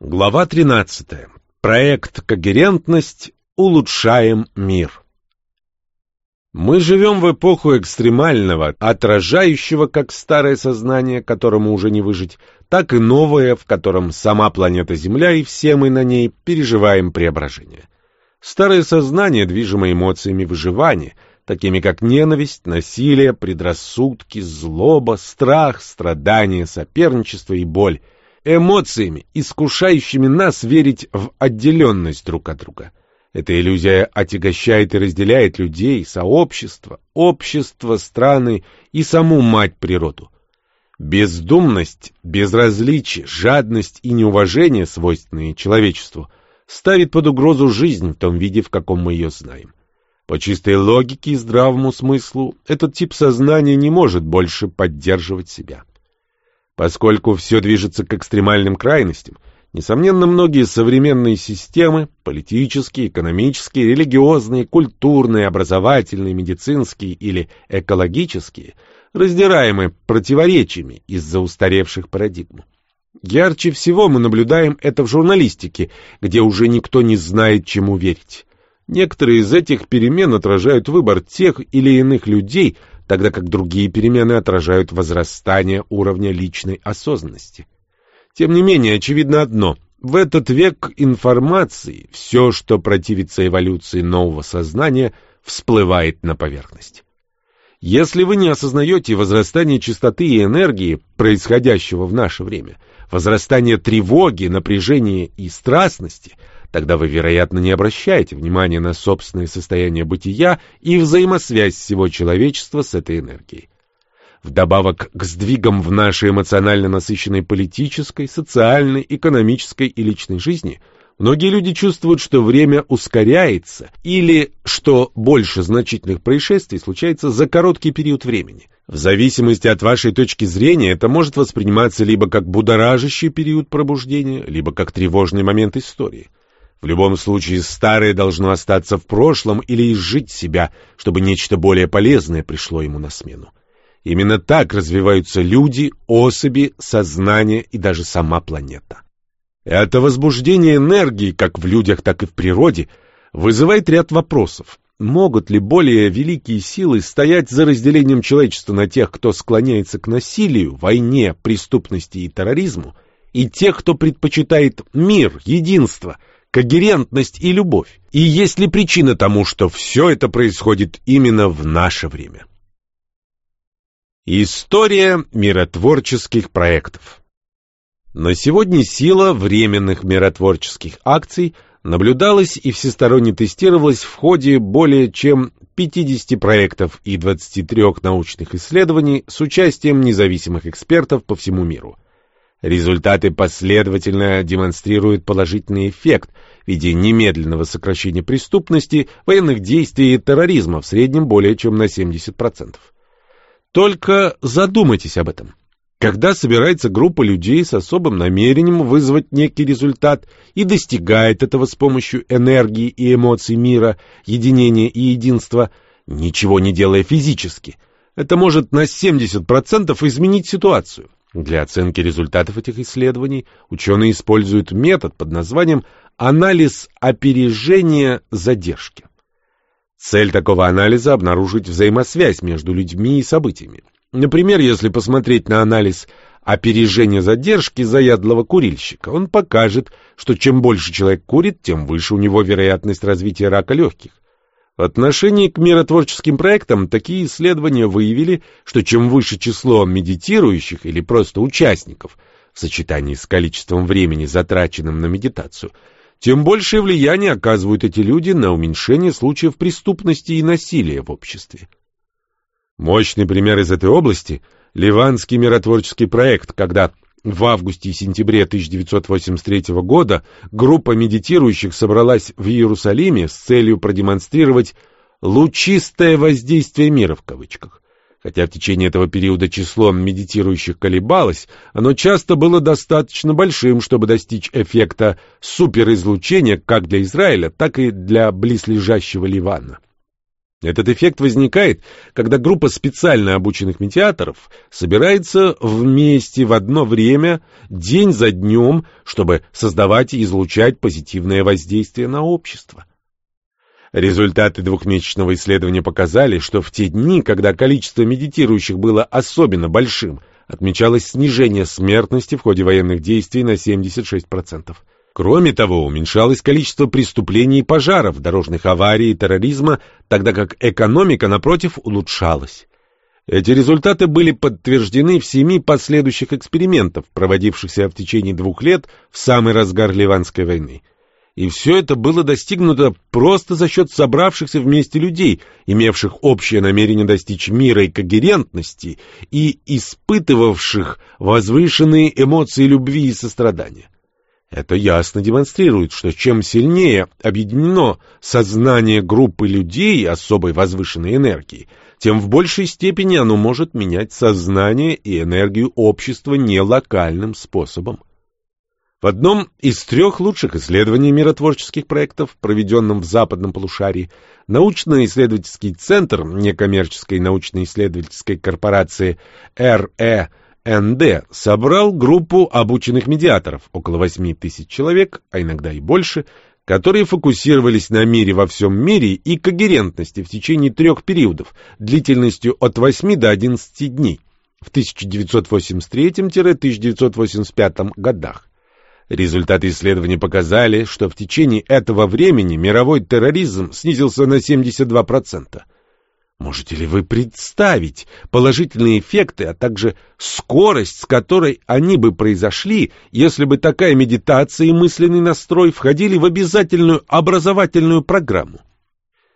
Глава 13. Проект «Когерентность. Улучшаем мир». Мы живем в эпоху экстремального, отражающего как старое сознание, которому уже не выжить, так и новое, в котором сама планета Земля и все мы на ней переживаем преображение. Старое сознание, движимо эмоциями выживания, такими как ненависть, насилие, предрассудки, злоба, страх, страдания, соперничество и боль – эмоциями, искушающими нас верить в отделенность друг от друга. Эта иллюзия отягощает и разделяет людей, сообщество, общество, страны и саму мать природу. Бездумность, безразличие, жадность и неуважение, свойственные человечеству, ставит под угрозу жизнь в том виде, в каком мы ее знаем. По чистой логике и здравому смыслу, этот тип сознания не может больше поддерживать себя. Поскольку все движется к экстремальным крайностям, несомненно, многие современные системы – политические, экономические, религиозные, культурные, образовательные, медицинские или экологические – раздираемы противоречиями из-за устаревших парадигм. Ярче всего мы наблюдаем это в журналистике, где уже никто не знает, чему верить. Некоторые из этих перемен отражают выбор тех или иных людей – тогда как другие перемены отражают возрастание уровня личной осознанности. Тем не менее, очевидно одно – в этот век информации все, что противится эволюции нового сознания, всплывает на поверхность. Если вы не осознаете возрастание частоты и энергии, происходящего в наше время, возрастание тревоги, напряжения и страстности – тогда вы, вероятно, не обращаете внимания на собственное состояние бытия и взаимосвязь всего человечества с этой энергией. Вдобавок к сдвигам в нашей эмоционально насыщенной политической, социальной, экономической и личной жизни, многие люди чувствуют, что время ускоряется или что больше значительных происшествий случается за короткий период времени. В зависимости от вашей точки зрения это может восприниматься либо как будоражащий период пробуждения, либо как тревожный момент истории. В любом случае, старое должно остаться в прошлом или изжить себя, чтобы нечто более полезное пришло ему на смену. Именно так развиваются люди, особи, сознание и даже сама планета. Это возбуждение энергии, как в людях, так и в природе, вызывает ряд вопросов. Могут ли более великие силы стоять за разделением человечества на тех, кто склоняется к насилию, войне, преступности и терроризму, и тех, кто предпочитает мир, единство – когерентность и любовь? И есть ли причина тому, что все это происходит именно в наше время? История миротворческих проектов На сегодня сила временных миротворческих акций наблюдалась и всесторонне тестировалась в ходе более чем 50 проектов и 23 научных исследований с участием независимых экспертов по всему миру – Результаты последовательно демонстрируют положительный эффект в виде немедленного сокращения преступности, военных действий и терроризма в среднем более чем на 70%. Только задумайтесь об этом. Когда собирается группа людей с особым намерением вызвать некий результат и достигает этого с помощью энергии и эмоций мира, единения и единства, ничего не делая физически, это может на 70% изменить ситуацию. Для оценки результатов этих исследований ученые используют метод под названием «анализ опережения задержки». Цель такого анализа – обнаружить взаимосвязь между людьми и событиями. Например, если посмотреть на анализ опережения задержки заядлого курильщика, он покажет, что чем больше человек курит, тем выше у него вероятность развития рака легких. В отношении к миротворческим проектам такие исследования выявили, что чем выше число медитирующих или просто участников в сочетании с количеством времени, затраченным на медитацию, тем большее влияние оказывают эти люди на уменьшение случаев преступности и насилия в обществе. Мощный пример из этой области – Ливанский миротворческий проект, когда в августе и сентябре 1983 года группа медитирующих собралась в Иерусалиме с целью продемонстрировать «лучистое воздействие мира» в кавычках. Хотя в течение этого периода число медитирующих колебалось, оно часто было достаточно большим, чтобы достичь эффекта суперизлучения как для Израиля, так и для близлежащего Ливана. Этот эффект возникает, когда группа специально обученных медиаторов собирается вместе в одно время, день за днем, чтобы создавать и излучать позитивное воздействие на общество. Результаты двухмесячного исследования показали, что в те дни, когда количество медитирующих было особенно большим, отмечалось снижение смертности в ходе военных действий на 76%. Кроме того, уменьшалось количество преступлений и пожаров, дорожных аварий и терроризма, тогда как экономика, напротив, улучшалась. Эти результаты были подтверждены в семи последующих экспериментах, проводившихся в течение двух лет в самый разгар Ливанской войны. И все это было достигнуто просто за счет собравшихся вместе людей, имевших общее намерение достичь мира и когерентности и испытывавших возвышенные эмоции любви и сострадания. Это ясно демонстрирует, что чем сильнее объединено сознание группы людей особой возвышенной энергии, тем в большей степени оно может менять сознание и энергию общества не локальным способом. В одном из трех лучших исследований миротворческих проектов, проведенном в западном полушарии, научно-исследовательский центр некоммерческой научно-исследовательской корпорации РЭ НД собрал группу обученных медиаторов, около 8 тысяч человек, а иногда и больше, которые фокусировались на мире во всем мире и когерентности в течение трех периодов, длительностью от 8 до 11 дней, в 1983-1985 годах. Результаты исследования показали, что в течение этого времени мировой терроризм снизился на 72%. Можете ли вы представить положительные эффекты, а также скорость, с которой они бы произошли, если бы такая медитация и мысленный настрой входили в обязательную образовательную программу?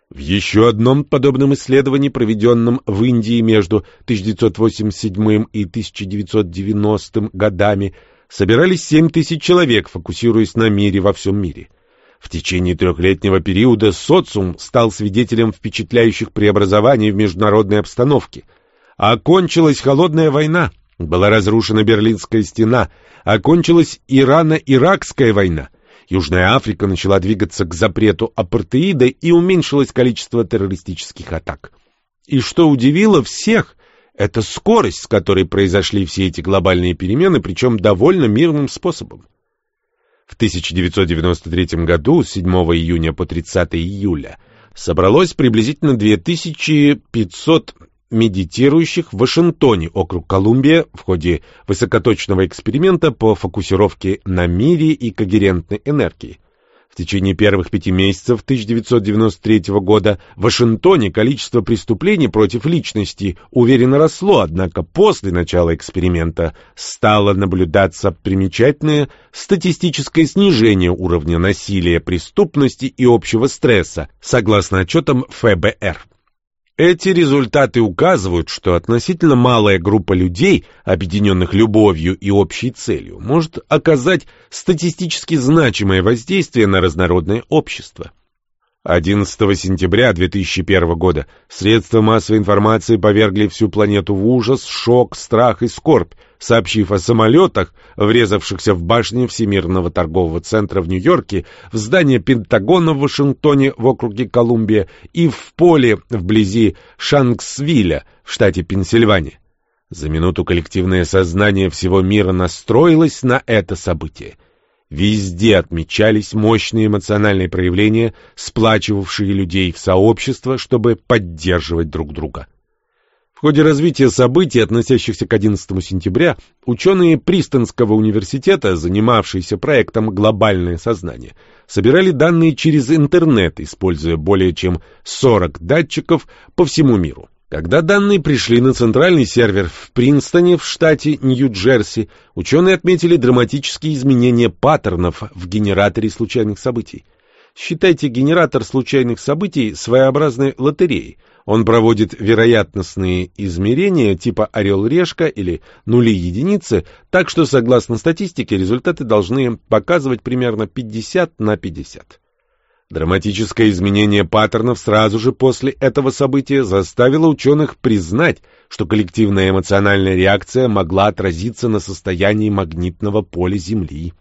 В еще одном подобном исследовании, проведенном в Индии между 1987 и 1990 годами, собирались 7 тысяч человек, фокусируясь на мире во всем мире. В течение трехлетнего периода социум стал свидетелем впечатляющих преобразований в международной обстановке. Окончилась холодная война, была разрушена Берлинская стена, окончилась Ирано-Иракская война. Южная Африка начала двигаться к запрету апартеида и уменьшилось количество террористических атак. И что удивило всех, это скорость, с которой произошли все эти глобальные перемены, причем довольно мирным способом. В 1993 году, с 7 июня по 30 июля, собралось приблизительно 2500 медитирующих в Вашингтоне, округ Колумбия, в ходе высокоточного эксперимента по фокусировке на мире и когерентной энергии. В течение первых пяти месяцев 1993 года в Вашингтоне количество преступлений против личности уверенно росло, однако после начала эксперимента стало наблюдаться примечательное статистическое снижение уровня насилия, преступности и общего стресса, согласно отчетам ФБР. Эти результаты указывают, что относительно малая группа людей, объединенных любовью и общей целью, может оказать статистически значимое воздействие на разнородное общество. 11 сентября 2001 года средства массовой информации повергли всю планету в ужас, шок, страх и скорбь, сообщив о самолетах, врезавшихся в башни Всемирного торгового центра в Нью-Йорке, в здание Пентагона в Вашингтоне в округе Колумбия и в поле вблизи Шанксвилля в штате Пенсильвания. За минуту коллективное сознание всего мира настроилось на это событие. Везде отмечались мощные эмоциональные проявления, сплачивавшие людей в сообщество, чтобы поддерживать друг друга. В ходе развития событий, относящихся к 11 сентября, ученые Пристонского университета, занимавшиеся проектом «Глобальное сознание», собирали данные через интернет, используя более чем 40 датчиков по всему миру. Когда данные пришли на центральный сервер в Принстоне в штате Нью-Джерси, ученые отметили драматические изменения паттернов в генераторе случайных событий. Считайте генератор случайных событий своеобразной лотереей. Он проводит вероятностные измерения типа орел-решка или нули-единицы, так что, согласно статистике, результаты должны показывать примерно 50 на 50. Драматическое изменение паттернов сразу же после этого события заставило ученых признать, что коллективная эмоциональная реакция могла отразиться на состоянии магнитного поля Земли.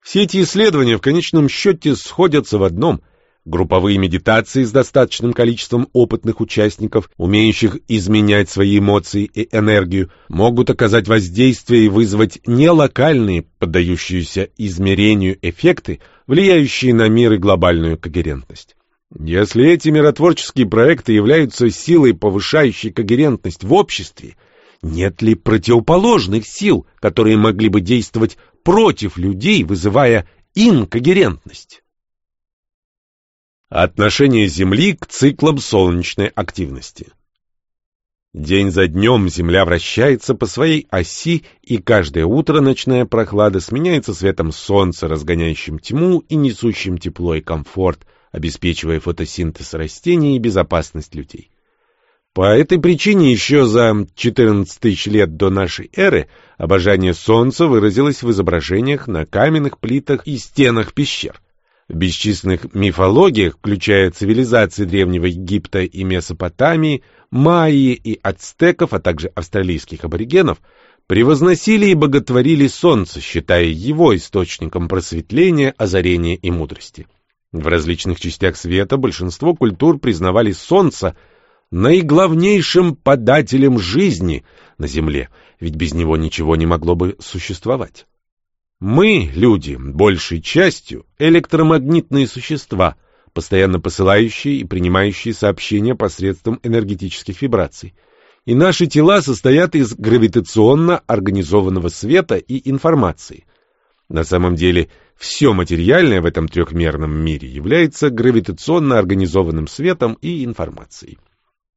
Все эти исследования в конечном счете сходятся в одном. Групповые медитации с достаточным количеством опытных участников, умеющих изменять свои эмоции и энергию, могут оказать воздействие и вызвать не локальные, поддающиеся измерению эффекты, влияющие на мир и глобальную когерентность. Если эти миротворческие проекты являются силой, повышающей когерентность в обществе, нет ли противоположных сил, которые могли бы действовать против людей, вызывая инкогерентность? Отношение Земли к циклам солнечной активности. День за днем Земля вращается по своей оси, и каждое утро ночная прохлада сменяется светом солнца, разгоняющим тьму и несущим тепло и комфорт, обеспечивая фотосинтез растений и безопасность людей. По этой причине еще за 14 тысяч лет до нашей эры обожание солнца выразилось в изображениях на каменных плитах и стенах пещер. В бесчисленных мифологиях, включая цивилизации Древнего Египта и Месопотамии, майи и ацтеков, а также австралийских аборигенов, превозносили и боготворили солнце, считая его источником просветления, озарения и мудрости. В различных частях света большинство культур признавали солнце наиглавнейшим подателем жизни на Земле, ведь без него ничего не могло бы существовать. Мы, люди, большей частью электромагнитные существа, постоянно посылающие и принимающие сообщения посредством энергетических вибраций. И наши тела состоят из гравитационно организованного света и информации. На самом деле, все материальное в этом трехмерном мире является гравитационно организованным светом и информацией.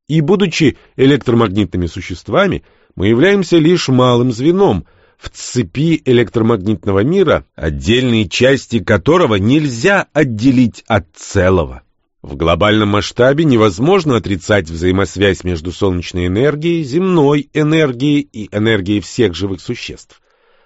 И будучи электромагнитными существами, мы являемся лишь малым звеном – в цепи электромагнитного мира, отдельные части которого нельзя отделить от целого. В глобальном масштабе невозможно отрицать взаимосвязь между солнечной энергией, земной энергией и энергией всех живых существ.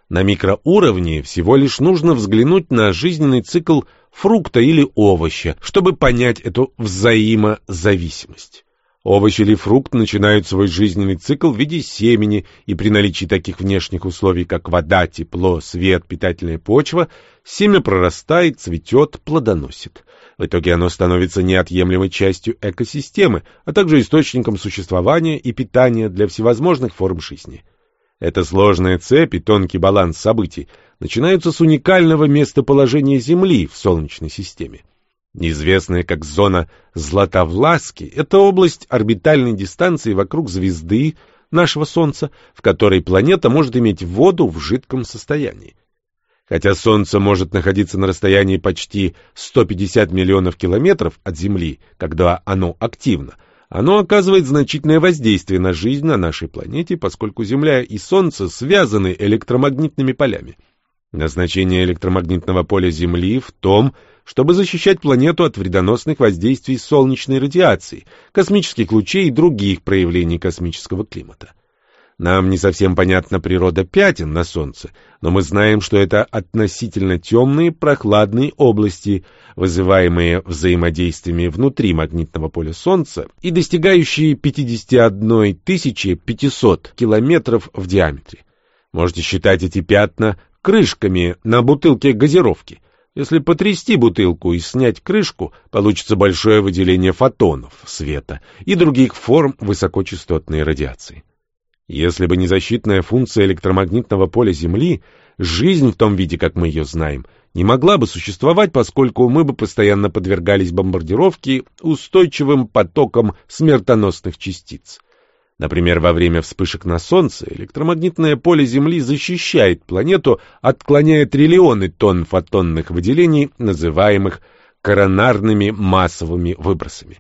На микроуровне всего лишь нужно взглянуть на жизненный цикл фрукта или овоща, чтобы понять эту взаимозависимость. Овощ или фрукт начинают свой жизненный цикл в виде семени, и при наличии таких внешних условий, как вода, тепло, свет, питательная почва, семя прорастает, цветет, плодоносит. В итоге оно становится неотъемлемой частью экосистемы, а также источником существования и питания для всевозможных форм жизни. Эта сложная цепь и тонкий баланс событий начинаются с уникального местоположения Земли в Солнечной системе. Неизвестная как зона Златовласки — это область орбитальной дистанции вокруг звезды нашего Солнца, в которой планета может иметь воду в жидком состоянии. Хотя Солнце может находиться на расстоянии почти 150 миллионов километров от Земли, когда оно активно, оно оказывает значительное воздействие на жизнь на нашей планете, поскольку Земля и Солнце связаны электромагнитными полями. Назначение электромагнитного поля Земли в том, чтобы защищать планету от вредоносных воздействий солнечной радиации, космических лучей и других проявлений космического климата. Нам не совсем понятна природа пятен на Солнце, но мы знаем, что это относительно темные прохладные области, вызываемые взаимодействиями внутри магнитного поля Солнца и достигающие 51 500 километров в диаметре. Можете считать эти пятна крышками на бутылке газировки. Если потрясти бутылку и снять крышку, получится большое выделение фотонов света и других форм высокочастотной радиации. Если бы не защитная функция электромагнитного поля Земли, жизнь в том виде, как мы ее знаем, не могла бы существовать, поскольку мы бы постоянно подвергались бомбардировке устойчивым потокам смертоносных частиц. Например, во время вспышек на Солнце электромагнитное поле Земли защищает планету, отклоняя триллионы тонн фотонных выделений, называемых коронарными массовыми выбросами.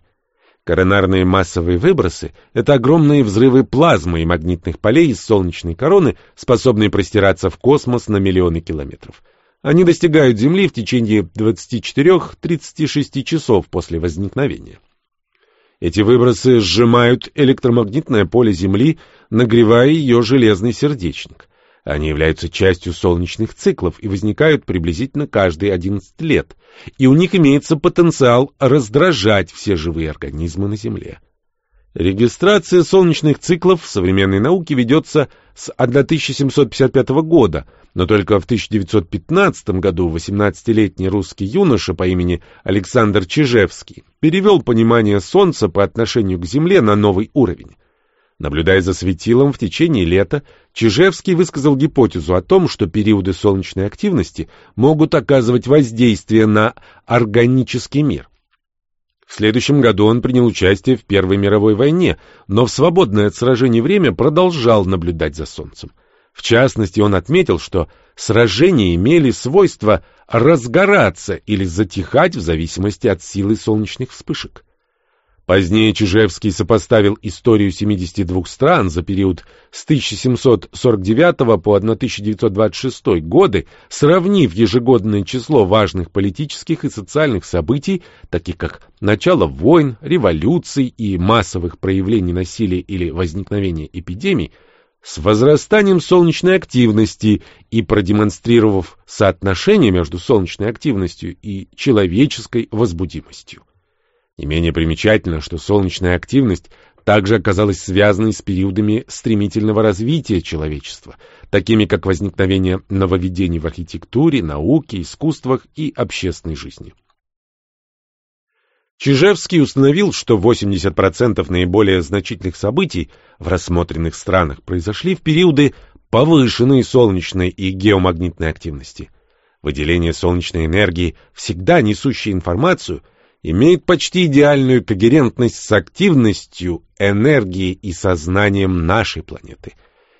Коронарные массовые выбросы — это огромные взрывы плазмы и магнитных полей из солнечной короны, способные простираться в космос на миллионы километров. Они достигают Земли в течение 24-36 часов после возникновения. Эти выбросы сжимают электромагнитное поле Земли, нагревая ее железный сердечник. Они являются частью солнечных циклов и возникают приблизительно каждые 11 лет, и у них имеется потенциал раздражать все живые организмы на Земле. Регистрация солнечных циклов в современной науке ведется с 1755 года, но только в 1915 году 18-летний русский юноша по имени Александр Чижевский перевел понимание Солнца по отношению к Земле на новый уровень. Наблюдая за светилом в течение лета, Чижевский высказал гипотезу о том, что периоды солнечной активности могут оказывать воздействие на органический мир. В следующем году он принял участие в Первой мировой войне, но в свободное от сражений время продолжал наблюдать за Солнцем. В частности, он отметил, что сражения имели свойство разгораться или затихать в зависимости от силы солнечных вспышек. Позднее Чижевский сопоставил историю 72 стран за период с 1749 по 1926 годы, сравнив ежегодное число важных политических и социальных событий, таких как начало войн, революций и массовых проявлений насилия или возникновения эпидемий, с возрастанием солнечной активности и продемонстрировав соотношение между солнечной активностью и человеческой возбудимостью. Не менее примечательно, что солнечная активность также оказалась связанной с периодами стремительного развития человечества, такими как возникновение нововведений в архитектуре, науке, искусствах и общественной жизни. Чижевский установил, что 80% наиболее значительных событий в рассмотренных странах произошли в периоды повышенной солнечной и геомагнитной активности. Выделение солнечной энергии, всегда несущей информацию – имеет почти идеальную когерентность с активностью, энергией и сознанием нашей планеты.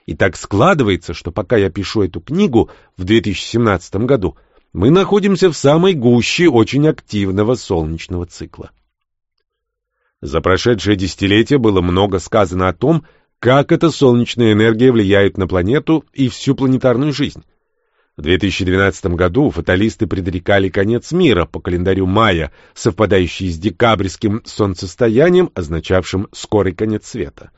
И так складывается, что пока я пишу эту книгу в 2017 году, мы находимся в самой гуще очень активного солнечного цикла. За прошедшее десятилетие было много сказано о том, как эта солнечная энергия влияет на планету и всю планетарную жизнь. В 2012 году фаталисты предрекали конец мира по календарю мая, совпадающий с декабрьским солнцестоянием, означавшим скорый конец света.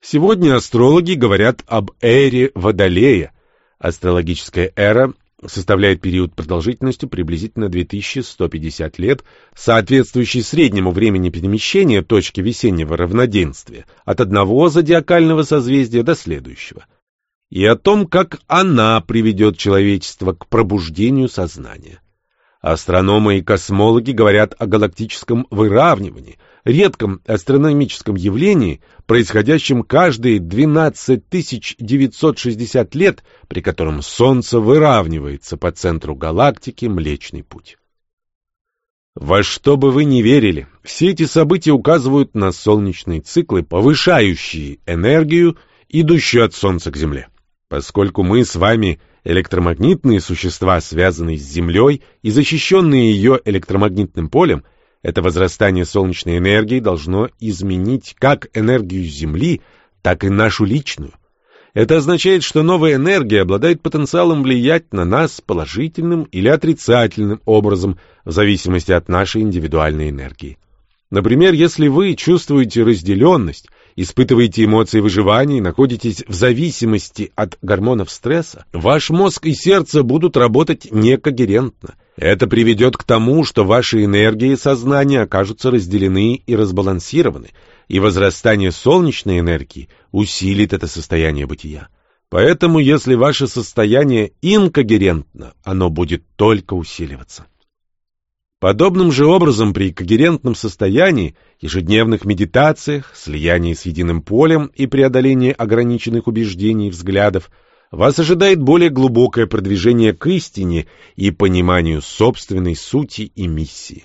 Сегодня астрологи говорят об эре Водолея. Астрологическая эра составляет период продолжительностью приблизительно 2150 лет, соответствующий среднему времени перемещения точки весеннего равноденствия от одного зодиакального созвездия до следующего – и о том, как она приведет человечество к пробуждению сознания. Астрономы и космологи говорят о галактическом выравнивании, редком астрономическом явлении, происходящем каждые 12 960 лет, при котором Солнце выравнивается по центру галактики Млечный Путь. Во что бы вы ни верили, все эти события указывают на солнечные циклы, повышающие энергию, идущую от Солнца к Земле. Поскольку мы с вами электромагнитные существа, связанные с Землей и защищенные ее электромагнитным полем, это возрастание солнечной энергии должно изменить как энергию Земли, так и нашу личную. Это означает, что новая энергия обладает потенциалом влиять на нас положительным или отрицательным образом в зависимости от нашей индивидуальной энергии. Например, если вы чувствуете разделенность, испытываете эмоции выживания и находитесь в зависимости от гормонов стресса, ваш мозг и сердце будут работать некогерентно. Это приведет к тому, что ваши энергии и сознание окажутся разделены и разбалансированы, и возрастание солнечной энергии усилит это состояние бытия. Поэтому, если ваше состояние инкогерентно, оно будет только усиливаться. Подобным же образом при когерентном состоянии, ежедневных медитациях, слиянии с единым полем и преодолении ограниченных убеждений и взглядов, вас ожидает более глубокое продвижение к истине и пониманию собственной сути и миссии.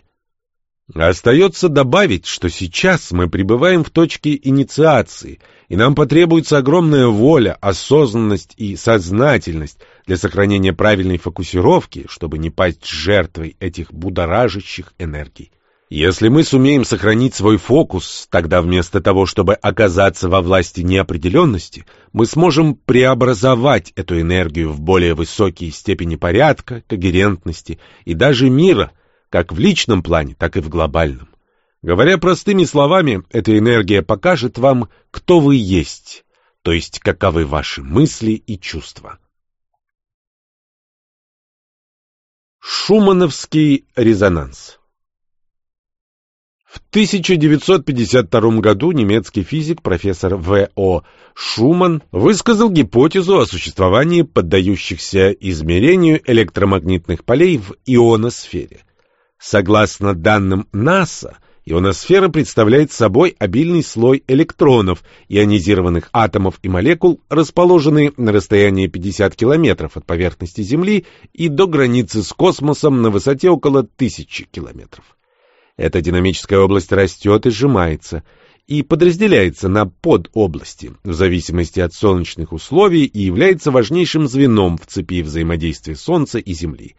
Остается добавить, что сейчас мы пребываем в точке инициации, и нам потребуется огромная воля, осознанность и сознательность для сохранения правильной фокусировки, чтобы не пасть жертвой этих будоражащих энергий. Если мы сумеем сохранить свой фокус, тогда вместо того, чтобы оказаться во власти неопределенности, мы сможем преобразовать эту энергию в более высокие степени порядка, когерентности и даже мира, как в личном плане, так и в глобальном. Говоря простыми словами, эта энергия покажет вам, кто вы есть, то есть каковы ваши мысли и чувства. Шумановский резонанс В 1952 году немецкий физик профессор В.О. Шуман высказал гипотезу о существовании поддающихся измерению электромагнитных полей в ионосфере. Согласно данным НАСА, ионосфера представляет собой обильный слой электронов, ионизированных атомов и молекул, расположенные на расстоянии 50 километров от поверхности Земли и до границы с космосом на высоте около 1000 километров. Эта динамическая область растет и сжимается, и подразделяется на подобласти в зависимости от солнечных условий и является важнейшим звеном в цепи взаимодействия Солнца и Земли.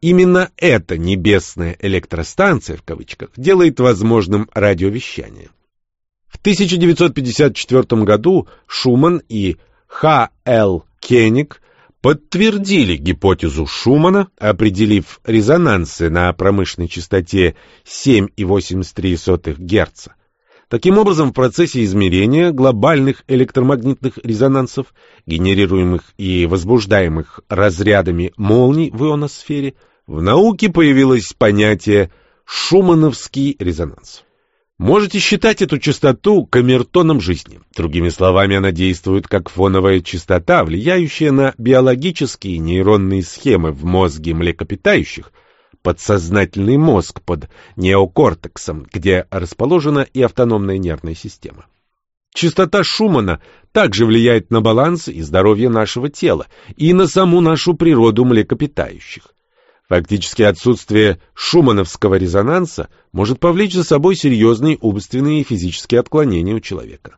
Именно эта «небесная электростанция» в кавычках делает возможным радиовещание. В 1954 году Шуман и Х. Л. Кеник подтвердили гипотезу Шумана, определив резонансы на промышленной частоте 7,83 Гц. Таким образом, в процессе измерения глобальных электромагнитных резонансов, генерируемых и возбуждаемых разрядами молний в ионосфере, в науке появилось понятие «шумановский резонанс». Можете считать эту частоту камертоном жизни. Другими словами, она действует как фоновая частота, влияющая на биологические нейронные схемы в мозге млекопитающих, подсознательный мозг под неокортексом, где расположена и автономная нервная система. Частота Шумана также влияет на баланс и здоровье нашего тела и на саму нашу природу млекопитающих. Фактически отсутствие шумановского резонанса может повлечь за собой серьезные умственные и физические отклонения у человека.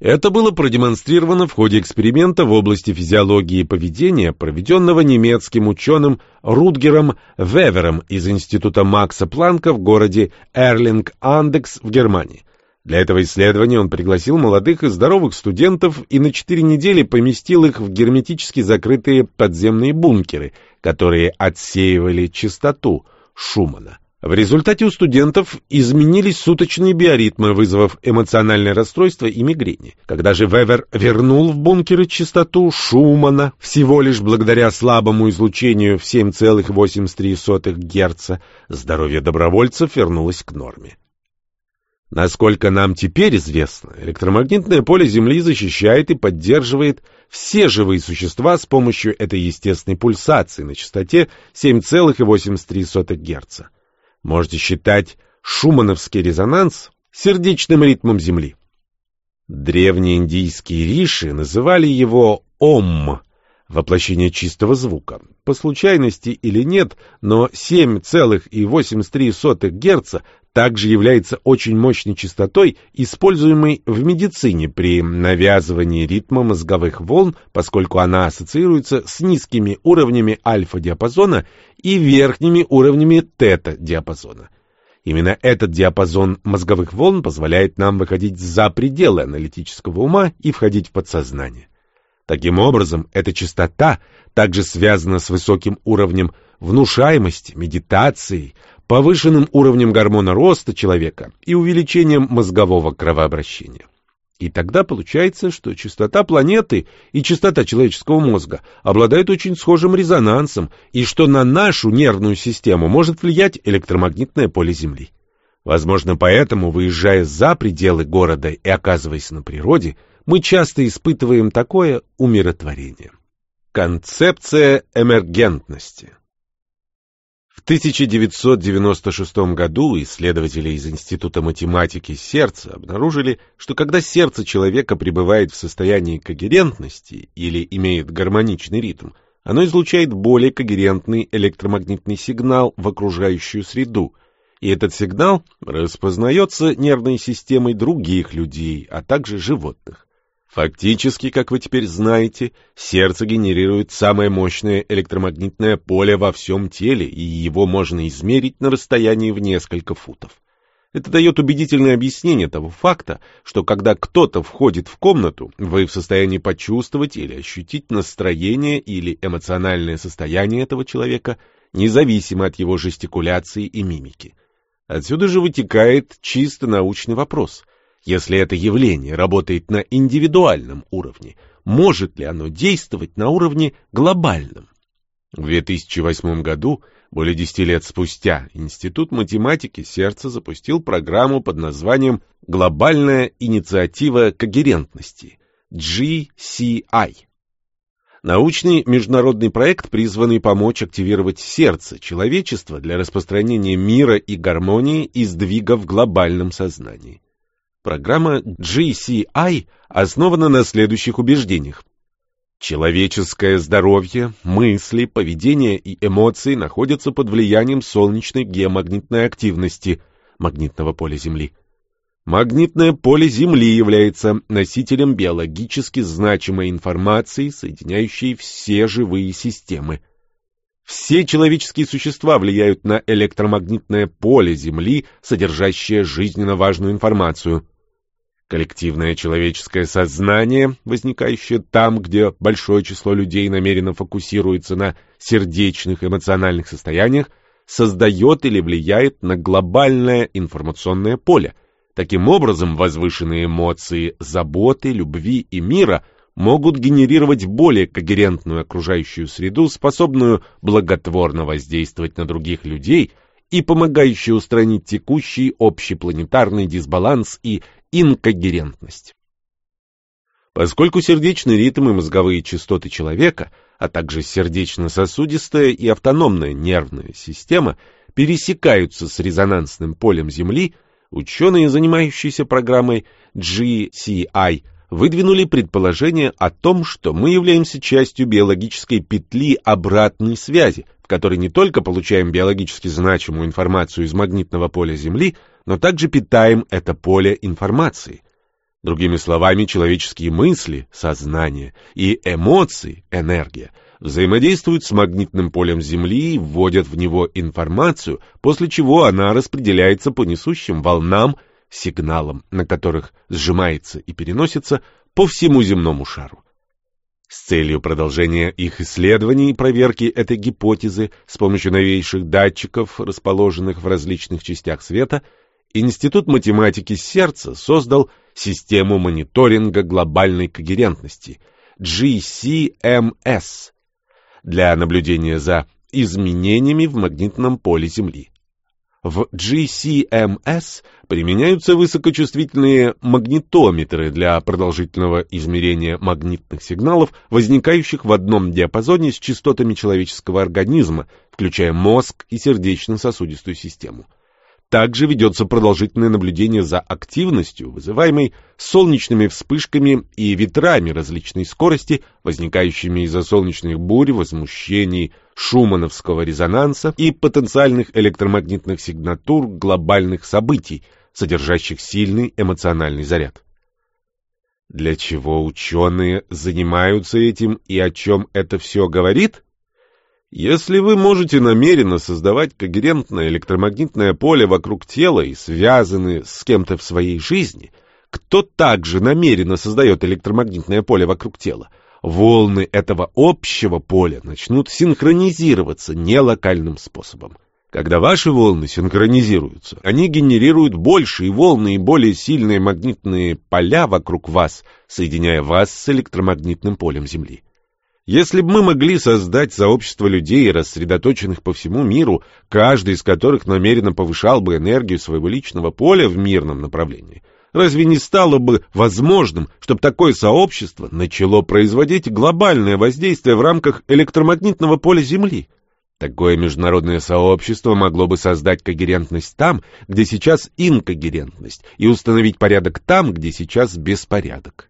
Это было продемонстрировано в ходе эксперимента в области физиологии поведения, проведенного немецким ученым Рутгером Вевером из Института Макса Планка в городе Эрлинг-Андекс в Германии. Для этого исследования он пригласил молодых и здоровых студентов и на четыре недели поместил их в герметически закрытые подземные бункеры, которые отсеивали частоту Шумана. В результате у студентов изменились суточные биоритмы, вызвав эмоциональное расстройство и мигрени. Когда же Вевер вернул в бункеры частоту Шумана всего лишь благодаря слабому излучению в 7,83 Гц, здоровье добровольцев вернулось к норме. Насколько нам теперь известно, электромагнитное поле Земли защищает и поддерживает все живые существа с помощью этой естественной пульсации на частоте 7,83 Гц. Можете считать шумановский резонанс сердечным ритмом Земли. Древние индийские риши называли его «ом», воплощение чистого звука. По случайности или нет, но 7,83 Гц также является очень мощной частотой, используемой в медицине при навязывании ритма мозговых волн, поскольку она ассоциируется с низкими уровнями альфа-диапазона и верхними уровнями тета-диапазона. Именно этот диапазон мозговых волн позволяет нам выходить за пределы аналитического ума и входить в подсознание. Таким образом, эта частота также связана с высоким уровнем внушаемости, медитацией, повышенным уровнем гормона роста человека и увеличением мозгового кровообращения. И тогда получается, что частота планеты и частота человеческого мозга обладают очень схожим резонансом, и что на нашу нервную систему может влиять электромагнитное поле Земли. Возможно, поэтому, выезжая за пределы города и оказываясь на природе, мы часто испытываем такое умиротворение. Концепция эмергентности в 1996 году исследователи из Института математики сердца обнаружили, что когда сердце человека пребывает в состоянии когерентности или имеет гармоничный ритм, оно излучает более когерентный электромагнитный сигнал в окружающую среду, и этот сигнал распознается нервной системой других людей, а также животных. Фактически, как вы теперь знаете, сердце генерирует самое мощное электромагнитное поле во всем теле, и его можно измерить на расстоянии в несколько футов. Это дает убедительное объяснение того факта, что когда кто-то входит в комнату, вы в состоянии почувствовать или ощутить настроение или эмоциональное состояние этого человека, независимо от его жестикуляции и мимики. Отсюда же вытекает чисто научный вопрос. Если это явление работает на индивидуальном уровне, может ли оно действовать на уровне глобальном? В 2008 году Более десяти лет спустя Институт математики сердца запустил программу под названием «Глобальная инициатива когерентности» GCI. Научный международный проект, призванный помочь активировать сердце человечества для распространения мира и гармонии и сдвига в глобальном сознании. Программа GCI основана на следующих убеждениях. Человеческое здоровье, мысли, поведение и эмоции находятся под влиянием солнечной геомагнитной активности магнитного поля Земли. Магнитное поле Земли является носителем биологически значимой информации, соединяющей все живые системы. Все человеческие существа влияют на электромагнитное поле Земли, содержащее жизненно важную информацию. Коллективное человеческое сознание, возникающее там, где большое число людей намеренно фокусируется на сердечных эмоциональных состояниях, создает или влияет на глобальное информационное поле. Таким образом, возвышенные эмоции заботы, любви и мира могут генерировать более когерентную окружающую среду, способную благотворно воздействовать на других людей и помогающую устранить текущий общепланетарный дисбаланс и инкогерентность. Поскольку сердечный ритм и мозговые частоты человека, а также сердечно-сосудистая и автономная нервная система пересекаются с резонансным полем Земли, ученые, занимающиеся программой GCI, выдвинули предположение о том, что мы являемся частью биологической петли обратной связи, в которой не только получаем биологически значимую информацию из магнитного поля Земли, но также питаем это поле информацией. Другими словами, человеческие мысли, сознание и эмоции, энергия, взаимодействуют с магнитным полем Земли и вводят в него информацию, после чего она распределяется по несущим волнам, сигналам, на которых сжимается и переносится по всему земному шару. С целью продолжения их исследований и проверки этой гипотезы с помощью новейших датчиков, расположенных в различных частях света, Институт математики сердца создал систему мониторинга глобальной когерентности GCMS для наблюдения за изменениями в магнитном поле Земли. В GCMS применяются высокочувствительные магнитометры для продолжительного измерения магнитных сигналов, возникающих в одном диапазоне с частотами человеческого организма, включая мозг и сердечно-сосудистую систему. Также ведется продолжительное наблюдение за активностью, вызываемой солнечными вспышками и ветрами различной скорости, возникающими из-за солнечных бурь, возмущений, шумановского резонанса и потенциальных электромагнитных сигнатур глобальных событий, содержащих сильный эмоциональный заряд. Для чего ученые занимаются этим и о чем это все говорит? Если вы можете намеренно создавать когерентное электромагнитное поле вокруг тела и связаны с кем-то в своей жизни, кто также намеренно создает электромагнитное поле вокруг тела, волны этого общего поля начнут синхронизироваться не локальным способом. Когда ваши волны синхронизируются, они генерируют большие волны и более сильные магнитные поля вокруг вас, соединяя вас с электромагнитным полем Земли. Если бы мы могли создать сообщество людей, рассредоточенных по всему миру, каждый из которых намеренно повышал бы энергию своего личного поля в мирном направлении, разве не стало бы возможным, чтобы такое сообщество начало производить глобальное воздействие в рамках электромагнитного поля Земли? Такое международное сообщество могло бы создать когерентность там, где сейчас инкогерентность, и установить порядок там, где сейчас беспорядок.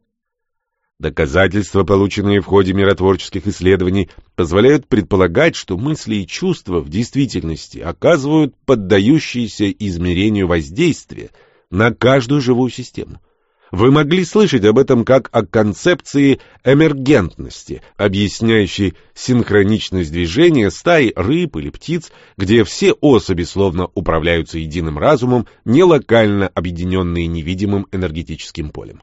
Доказательства, полученные в ходе миротворческих исследований, позволяют предполагать, что мысли и чувства в действительности оказывают поддающиеся измерению воздействия на каждую живую систему. Вы могли слышать об этом как о концепции эмергентности, объясняющей синхроничность движения стаи рыб или птиц, где все особи словно управляются единым разумом, не локально объединенные невидимым энергетическим полем.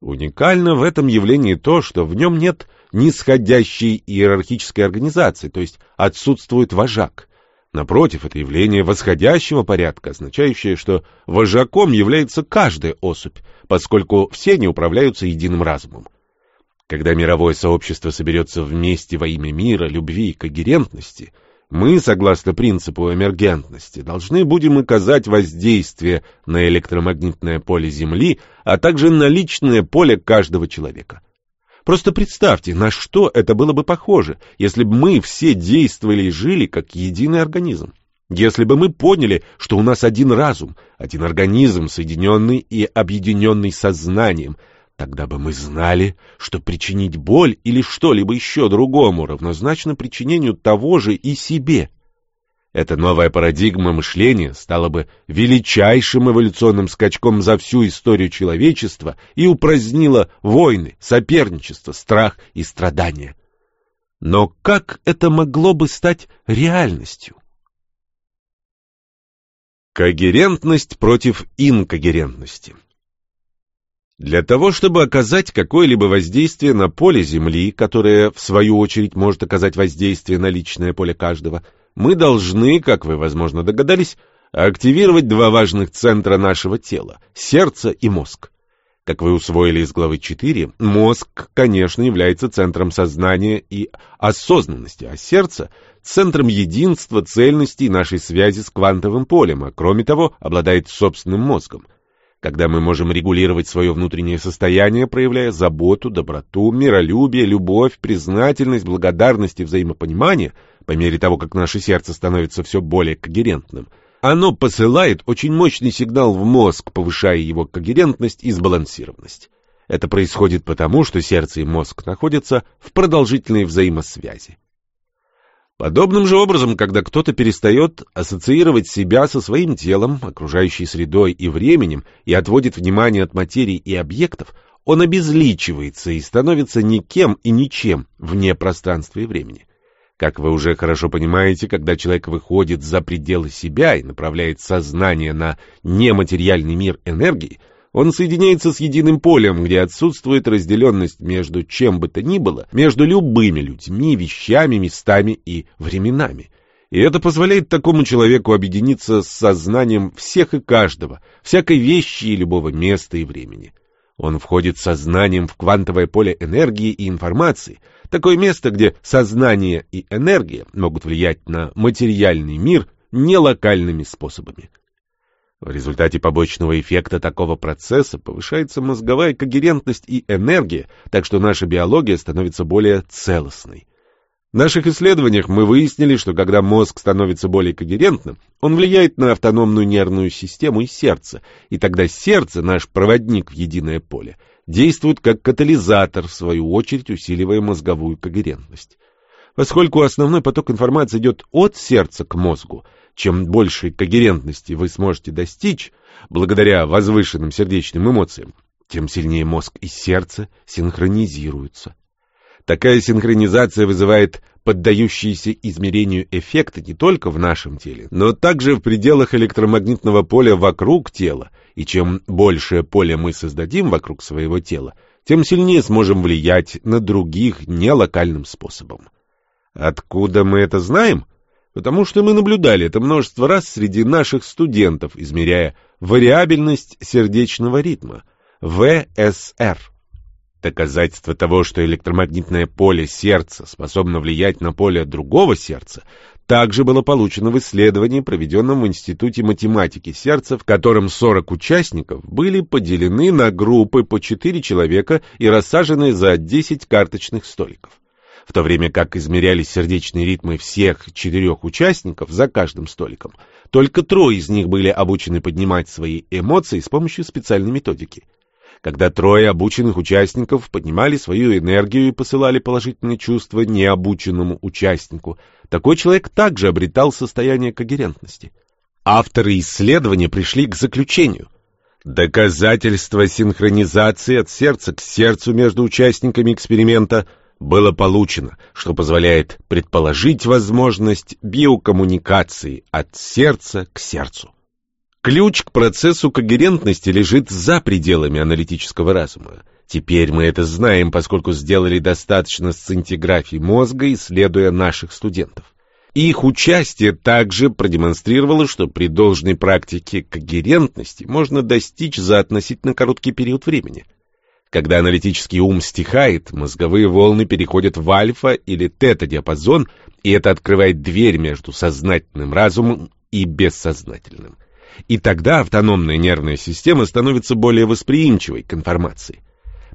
Уникально в этом явлении то, что в нем нет нисходящей иерархической организации, то есть отсутствует вожак. Напротив, это явление восходящего порядка, означающее, что вожаком является каждая особь, поскольку все они управляются единым разумом. Когда мировое сообщество соберется вместе во имя мира, любви и когерентности, Мы, согласно принципу эмергентности, должны будем оказать воздействие на электромагнитное поле Земли, а также на личное поле каждого человека. Просто представьте, на что это было бы похоже, если бы мы все действовали и жили как единый организм. Если бы мы поняли, что у нас один разум, один организм, соединенный и объединенный сознанием, тогда бы мы знали, что причинить боль или что-либо еще другому равнозначно причинению того же и себе. Эта новая парадигма мышления стала бы величайшим эволюционным скачком за всю историю человечества и упразднила войны, соперничество, страх и страдания. Но как это могло бы стать реальностью? Когерентность против инкогерентности. Для того, чтобы оказать какое-либо воздействие на поле Земли, которое, в свою очередь, может оказать воздействие на личное поле каждого, мы должны, как вы, возможно, догадались, активировать два важных центра нашего тела – сердце и мозг. Как вы усвоили из главы 4, мозг, конечно, является центром сознания и осознанности, а сердце — центром единства, цельности и нашей связи с квантовым полем, а кроме того, обладает собственным мозгом. Когда мы можем регулировать свое внутреннее состояние, проявляя заботу, доброту, миролюбие, любовь, признательность, благодарность и взаимопонимание, по мере того, как наше сердце становится все более когерентным — оно посылает очень мощный сигнал в мозг, повышая его когерентность и сбалансированность. Это происходит потому, что сердце и мозг находятся в продолжительной взаимосвязи. Подобным же образом, когда кто-то перестает ассоциировать себя со своим телом, окружающей средой и временем и отводит внимание от материи и объектов, он обезличивается и становится никем и ничем вне пространства и времени. Как вы уже хорошо понимаете, когда человек выходит за пределы себя и направляет сознание на нематериальный мир энергии, он соединяется с единым полем, где отсутствует разделенность между чем бы то ни было, между любыми людьми, вещами, местами и временами. И это позволяет такому человеку объединиться с сознанием всех и каждого, всякой вещи и любого места и времени. Он входит сознанием в квантовое поле энергии и информации, такое место, где сознание и энергия могут влиять на материальный мир не локальными способами. В результате побочного эффекта такого процесса повышается мозговая когерентность и энергия, так что наша биология становится более целостной. В наших исследованиях мы выяснили, что когда мозг становится более когерентным, он влияет на автономную нервную систему и сердце, и тогда сердце, наш проводник в единое поле, действует как катализатор, в свою очередь усиливая мозговую когерентность. Поскольку основной поток информации идет от сердца к мозгу, чем большей когерентности вы сможете достичь, благодаря возвышенным сердечным эмоциям, тем сильнее мозг и сердце синхронизируются. Такая синхронизация вызывает поддающиеся измерению эффекты не только в нашем теле, но также в пределах электромагнитного поля вокруг тела, и чем большее поле мы создадим вокруг своего тела, тем сильнее сможем влиять на других нелокальным способом. Откуда мы это знаем? Потому что мы наблюдали это множество раз среди наших студентов, измеряя вариабельность сердечного ритма, ВСР. Доказательство того, что электромагнитное поле сердца способно влиять на поле другого сердца, также было получено в исследовании, проведенном в Институте математики сердца, в котором 40 участников были поделены на группы по 4 человека и рассажены за 10 карточных столиков. В то время как измерялись сердечные ритмы всех четырех участников за каждым столиком, только трое из них были обучены поднимать свои эмоции с помощью специальной методики – когда трое обученных участников поднимали свою энергию и посылали положительные чувства необученному участнику, такой человек также обретал состояние когерентности. Авторы исследования пришли к заключению. Доказательство синхронизации от сердца к сердцу между участниками эксперимента было получено, что позволяет предположить возможность биокоммуникации от сердца к сердцу. Ключ к процессу когерентности лежит за пределами аналитического разума. Теперь мы это знаем, поскольку сделали достаточно сцинтиграфий мозга, исследуя наших студентов. Их участие также продемонстрировало, что при должной практике когерентности можно достичь за относительно короткий период времени. Когда аналитический ум стихает, мозговые волны переходят в альфа- или тета-диапазон, и это открывает дверь между сознательным разумом и бессознательным. И тогда автономная нервная система становится более восприимчивой к информации.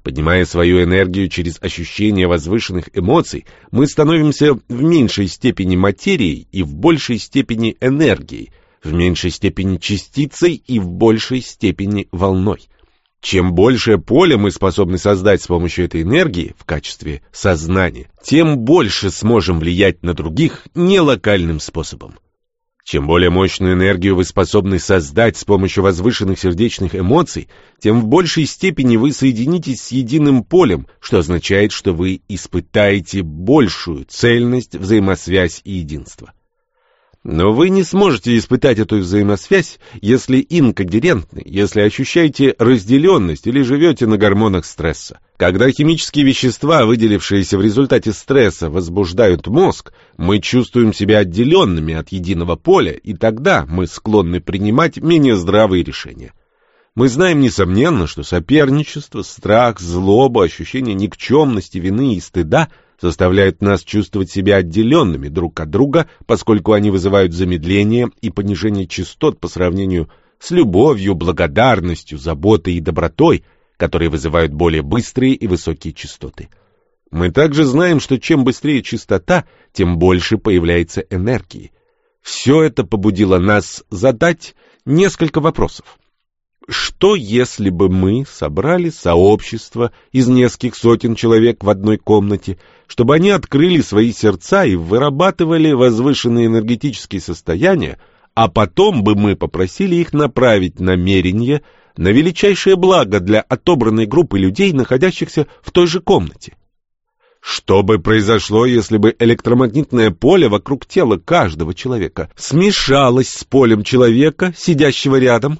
Поднимая свою энергию через ощущение возвышенных эмоций, мы становимся в меньшей степени материей и в большей степени энергией, в меньшей степени частицей и в большей степени волной. Чем большее поле мы способны создать с помощью этой энергии в качестве сознания, тем больше сможем влиять на других нелокальным способом. Чем более мощную энергию вы способны создать с помощью возвышенных сердечных эмоций, тем в большей степени вы соединитесь с единым полем, что означает, что вы испытаете большую цельность, взаимосвязь и единство. Но вы не сможете испытать эту взаимосвязь, если инкогерентны, если ощущаете разделенность или живете на гормонах стресса. Когда химические вещества, выделившиеся в результате стресса, возбуждают мозг, мы чувствуем себя отделенными от единого поля, и тогда мы склонны принимать менее здравые решения. Мы знаем, несомненно, что соперничество, страх, злоба, ощущение никчемности, вины и стыда – заставляют нас чувствовать себя отделенными друг от друга, поскольку они вызывают замедление и понижение частот по сравнению с любовью, благодарностью, заботой и добротой, которые вызывают более быстрые и высокие частоты. Мы также знаем, что чем быстрее частота, тем больше появляется энергии. Все это побудило нас задать несколько вопросов. Что если бы мы собрали сообщество из нескольких сотен человек в одной комнате, чтобы они открыли свои сердца и вырабатывали возвышенные энергетические состояния, а потом бы мы попросили их направить намерение на величайшее благо для отобранной группы людей, находящихся в той же комнате? Что бы произошло, если бы электромагнитное поле вокруг тела каждого человека смешалось с полем человека, сидящего рядом?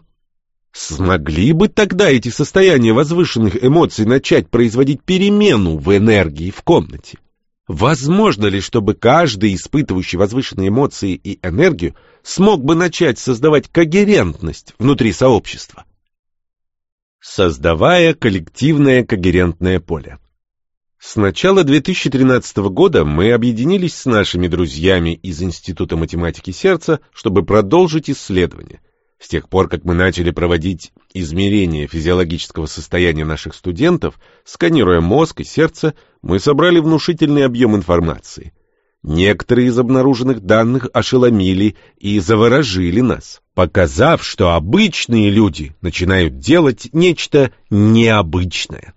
Смогли бы тогда эти состояния возвышенных эмоций начать производить перемену в энергии в комнате? Возможно ли, чтобы каждый, испытывающий возвышенные эмоции и энергию, смог бы начать создавать когерентность внутри сообщества? Создавая коллективное когерентное поле. С начала 2013 года мы объединились с нашими друзьями из Института математики сердца, чтобы продолжить исследование. С тех пор, как мы начали проводить измерения физиологического состояния наших студентов, сканируя мозг и сердце, мы собрали внушительный объем информации. Некоторые из обнаруженных данных ошеломили и заворожили нас, показав, что обычные люди начинают делать нечто необычное.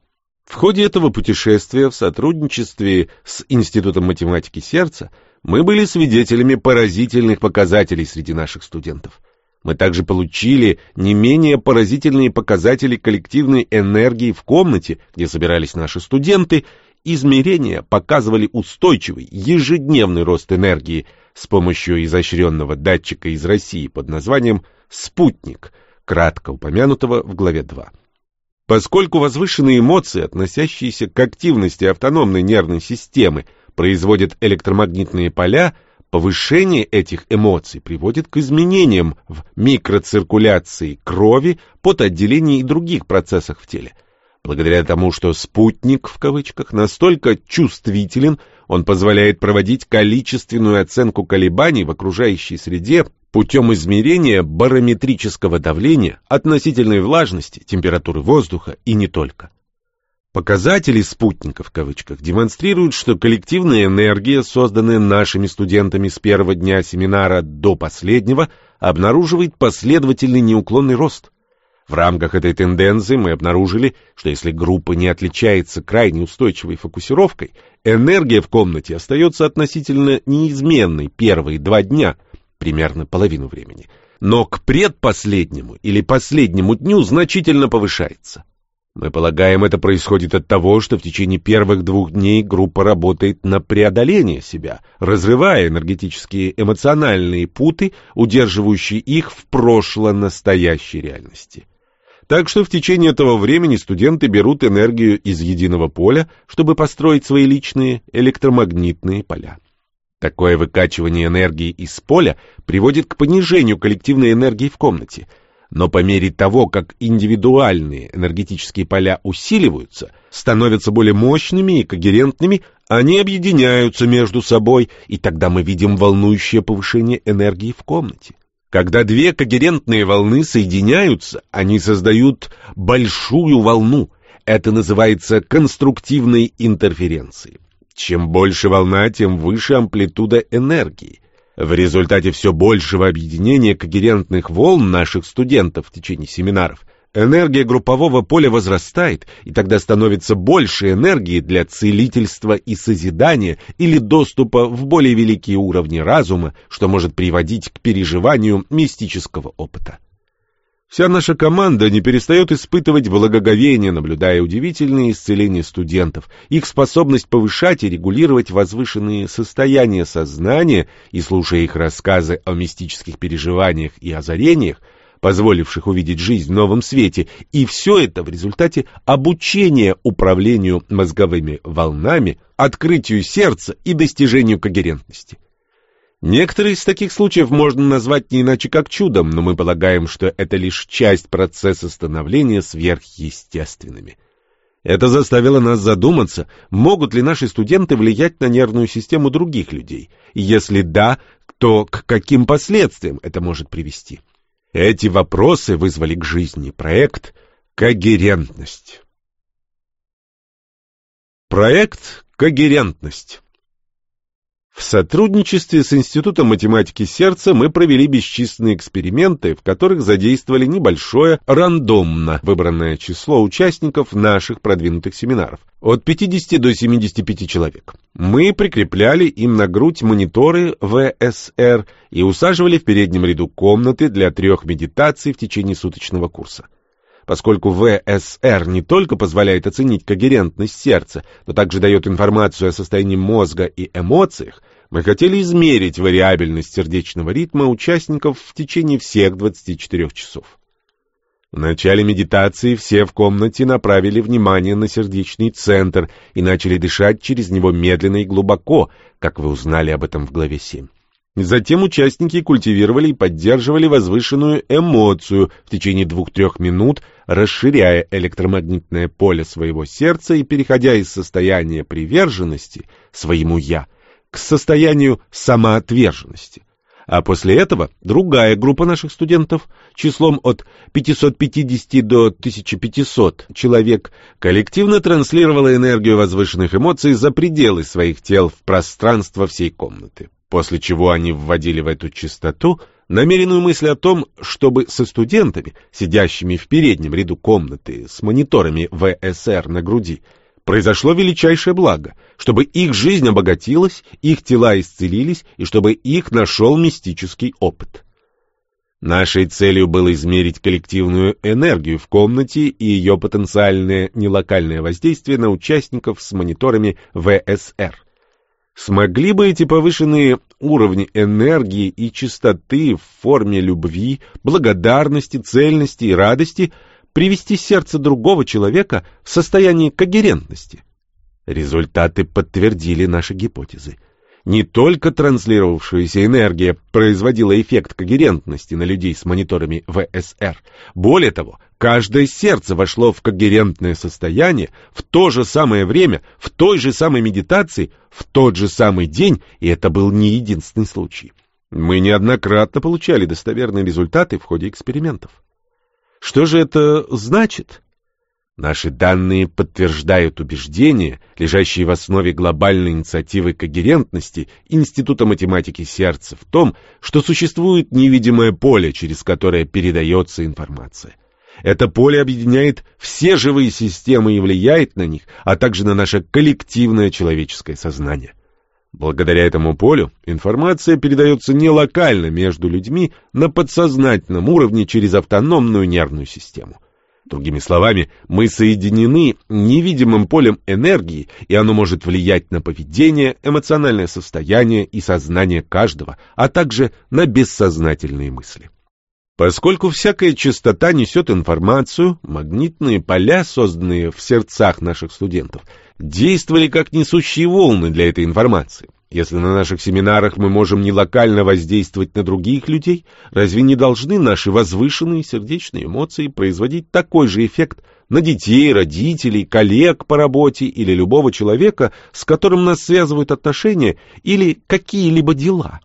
В ходе этого путешествия в сотрудничестве с Институтом математики сердца мы были свидетелями поразительных показателей среди наших студентов – мы также получили не менее поразительные показатели коллективной энергии в комнате, где собирались наши студенты. Измерения показывали устойчивый ежедневный рост энергии с помощью изощренного датчика из России под названием «Спутник», кратко упомянутого в главе 2. Поскольку возвышенные эмоции, относящиеся к активности автономной нервной системы, производят электромагнитные поля – Повышение этих эмоций приводит к изменениям в микроциркуляции крови, потоотделении и других процессах в теле. Благодаря тому, что «спутник» в кавычках настолько чувствителен, он позволяет проводить количественную оценку колебаний в окружающей среде путем измерения барометрического давления, относительной влажности, температуры воздуха и не только. Показатели спутников в кавычках демонстрируют, что коллективная энергия, созданная нашими студентами с первого дня семинара до последнего, обнаруживает последовательный неуклонный рост. В рамках этой тенденции мы обнаружили, что если группа не отличается крайне устойчивой фокусировкой, энергия в комнате остается относительно неизменной первые два дня, примерно половину времени, но к предпоследнему или последнему дню значительно повышается. Мы полагаем, это происходит от того, что в течение первых двух дней группа работает на преодоление себя, разрывая энергетические эмоциональные путы, удерживающие их в прошло-настоящей реальности. Так что в течение этого времени студенты берут энергию из единого поля, чтобы построить свои личные электромагнитные поля. Такое выкачивание энергии из поля приводит к понижению коллективной энергии в комнате – Но по мере того, как индивидуальные энергетические поля усиливаются, становятся более мощными и когерентными, они объединяются между собой, и тогда мы видим волнующее повышение энергии в комнате. Когда две когерентные волны соединяются, они создают большую волну. Это называется конструктивной интерференцией. Чем больше волна, тем выше амплитуда энергии. В результате все большего объединения когерентных волн наших студентов в течение семинаров энергия группового поля возрастает, и тогда становится больше энергии для целительства и созидания или доступа в более великие уровни разума, что может приводить к переживанию мистического опыта. Вся наша команда не перестает испытывать благоговение, наблюдая удивительные исцеления студентов, их способность повышать и регулировать возвышенные состояния сознания и слушая их рассказы о мистических переживаниях и озарениях, позволивших увидеть жизнь в новом свете, и все это в результате обучения управлению мозговыми волнами, открытию сердца и достижению когерентности. Некоторые из таких случаев можно назвать не иначе как чудом, но мы полагаем, что это лишь часть процесса становления сверхъестественными. Это заставило нас задуматься, могут ли наши студенты влиять на нервную систему других людей, если да, то к каким последствиям это может привести. Эти вопросы вызвали к жизни проект «Когерентность». Проект «Когерентность» сотрудничестве с Институтом математики сердца мы провели бесчисленные эксперименты, в которых задействовали небольшое, рандомно выбранное число участников наших продвинутых семинаров, от 50 до 75 человек. Мы прикрепляли им на грудь мониторы ВСР и усаживали в переднем ряду комнаты для трех медитаций в течение суточного курса. Поскольку ВСР не только позволяет оценить когерентность сердца, но также дает информацию о состоянии мозга и эмоциях, мы хотели измерить вариабельность сердечного ритма участников в течение всех 24 часов. В начале медитации все в комнате направили внимание на сердечный центр и начали дышать через него медленно и глубоко, как вы узнали об этом в главе 7. Затем участники культивировали и поддерживали возвышенную эмоцию в течение двух-трех минут, расширяя электромагнитное поле своего сердца и переходя из состояния приверженности своему «я» состоянию самоотверженности. А после этого другая группа наших студентов, числом от 550 до 1500 человек, коллективно транслировала энергию возвышенных эмоций за пределы своих тел в пространство всей комнаты. После чего они вводили в эту частоту намеренную мысль о том, чтобы со студентами, сидящими в переднем ряду комнаты с мониторами ВСР на груди, произошло величайшее благо, чтобы их жизнь обогатилась, их тела исцелились и чтобы их нашел мистический опыт. Нашей целью было измерить коллективную энергию в комнате и ее потенциальное нелокальное воздействие на участников с мониторами ВСР. Смогли бы эти повышенные уровни энергии и чистоты в форме любви, благодарности, цельности и радости – привести сердце другого человека в состояние когерентности. Результаты подтвердили наши гипотезы. Не только транслировавшаяся энергия производила эффект когерентности на людей с мониторами ВСР. Более того, каждое сердце вошло в когерентное состояние в то же самое время, в той же самой медитации, в тот же самый день, и это был не единственный случай. Мы неоднократно получали достоверные результаты в ходе экспериментов. Что же это значит? Наши данные подтверждают убеждения, лежащие в основе глобальной инициативы когерентности Института математики сердца в том, что существует невидимое поле, через которое передается информация. Это поле объединяет все живые системы и влияет на них, а также на наше коллективное человеческое сознание. Благодаря этому полю информация передается не локально между людьми на подсознательном уровне через автономную нервную систему. Другими словами, мы соединены невидимым полем энергии, и оно может влиять на поведение, эмоциональное состояние и сознание каждого, а также на бессознательные мысли. Поскольку всякая частота несет информацию, магнитные поля, созданные в сердцах наших студентов, действовали как несущие волны для этой информации. Если на наших семинарах мы можем не локально воздействовать на других людей, разве не должны наши возвышенные сердечные эмоции производить такой же эффект на детей, родителей, коллег по работе или любого человека, с которым нас связывают отношения или какие-либо дела?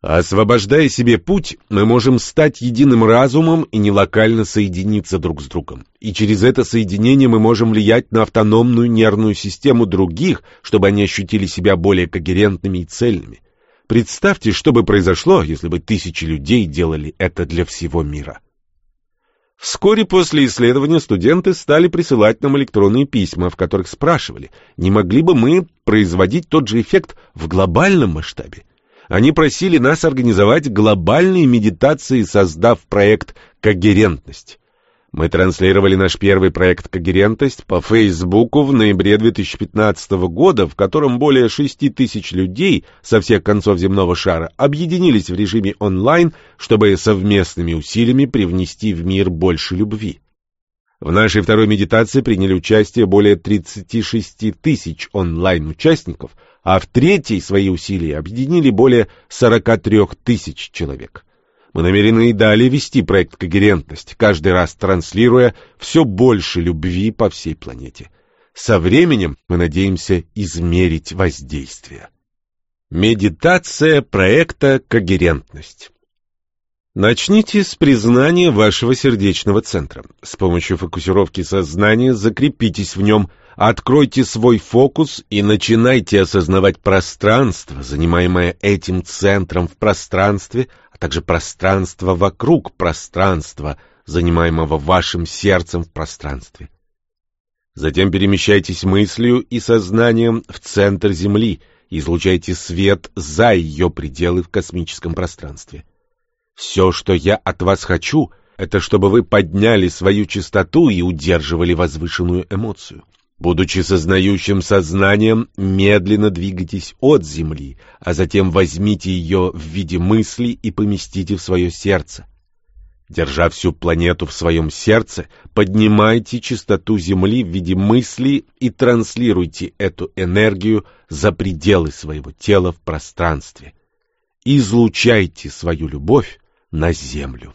Освобождая себе путь, мы можем стать единым разумом и не локально соединиться друг с другом. И через это соединение мы можем влиять на автономную нервную систему других, чтобы они ощутили себя более когерентными и цельными. Представьте, что бы произошло, если бы тысячи людей делали это для всего мира. Вскоре после исследования студенты стали присылать нам электронные письма, в которых спрашивали, не могли бы мы производить тот же эффект в глобальном масштабе. Они просили нас организовать глобальные медитации, создав проект «Когерентность». Мы транслировали наш первый проект «Когерентность» по Фейсбуку в ноябре 2015 года, в котором более 6 тысяч людей со всех концов земного шара объединились в режиме онлайн, чтобы совместными усилиями привнести в мир больше любви. В нашей второй медитации приняли участие более 36 тысяч онлайн-участников, а в третьей свои усилия объединили более 43 тысяч человек. Мы намерены и далее вести проект «Когерентность», каждый раз транслируя все больше любви по всей планете. Со временем мы надеемся измерить воздействие. Медитация проекта «Когерентность». Начните с признания вашего сердечного центра. С помощью фокусировки сознания закрепитесь в нем, откройте свой фокус и начинайте осознавать пространство, занимаемое этим центром в пространстве, а также пространство вокруг пространства, занимаемого вашим сердцем в пространстве. Затем перемещайтесь мыслью и сознанием в центр Земли излучайте свет за ее пределы в космическом пространстве. Все, что я от вас хочу, это чтобы вы подняли свою чистоту и удерживали возвышенную эмоцию. Будучи сознающим сознанием, медленно двигайтесь от земли, а затем возьмите ее в виде мысли и поместите в свое сердце. Держа всю планету в своем сердце, поднимайте чистоту Земли в виде мысли и транслируйте эту энергию за пределы своего тела в пространстве. Излучайте свою любовь на землю.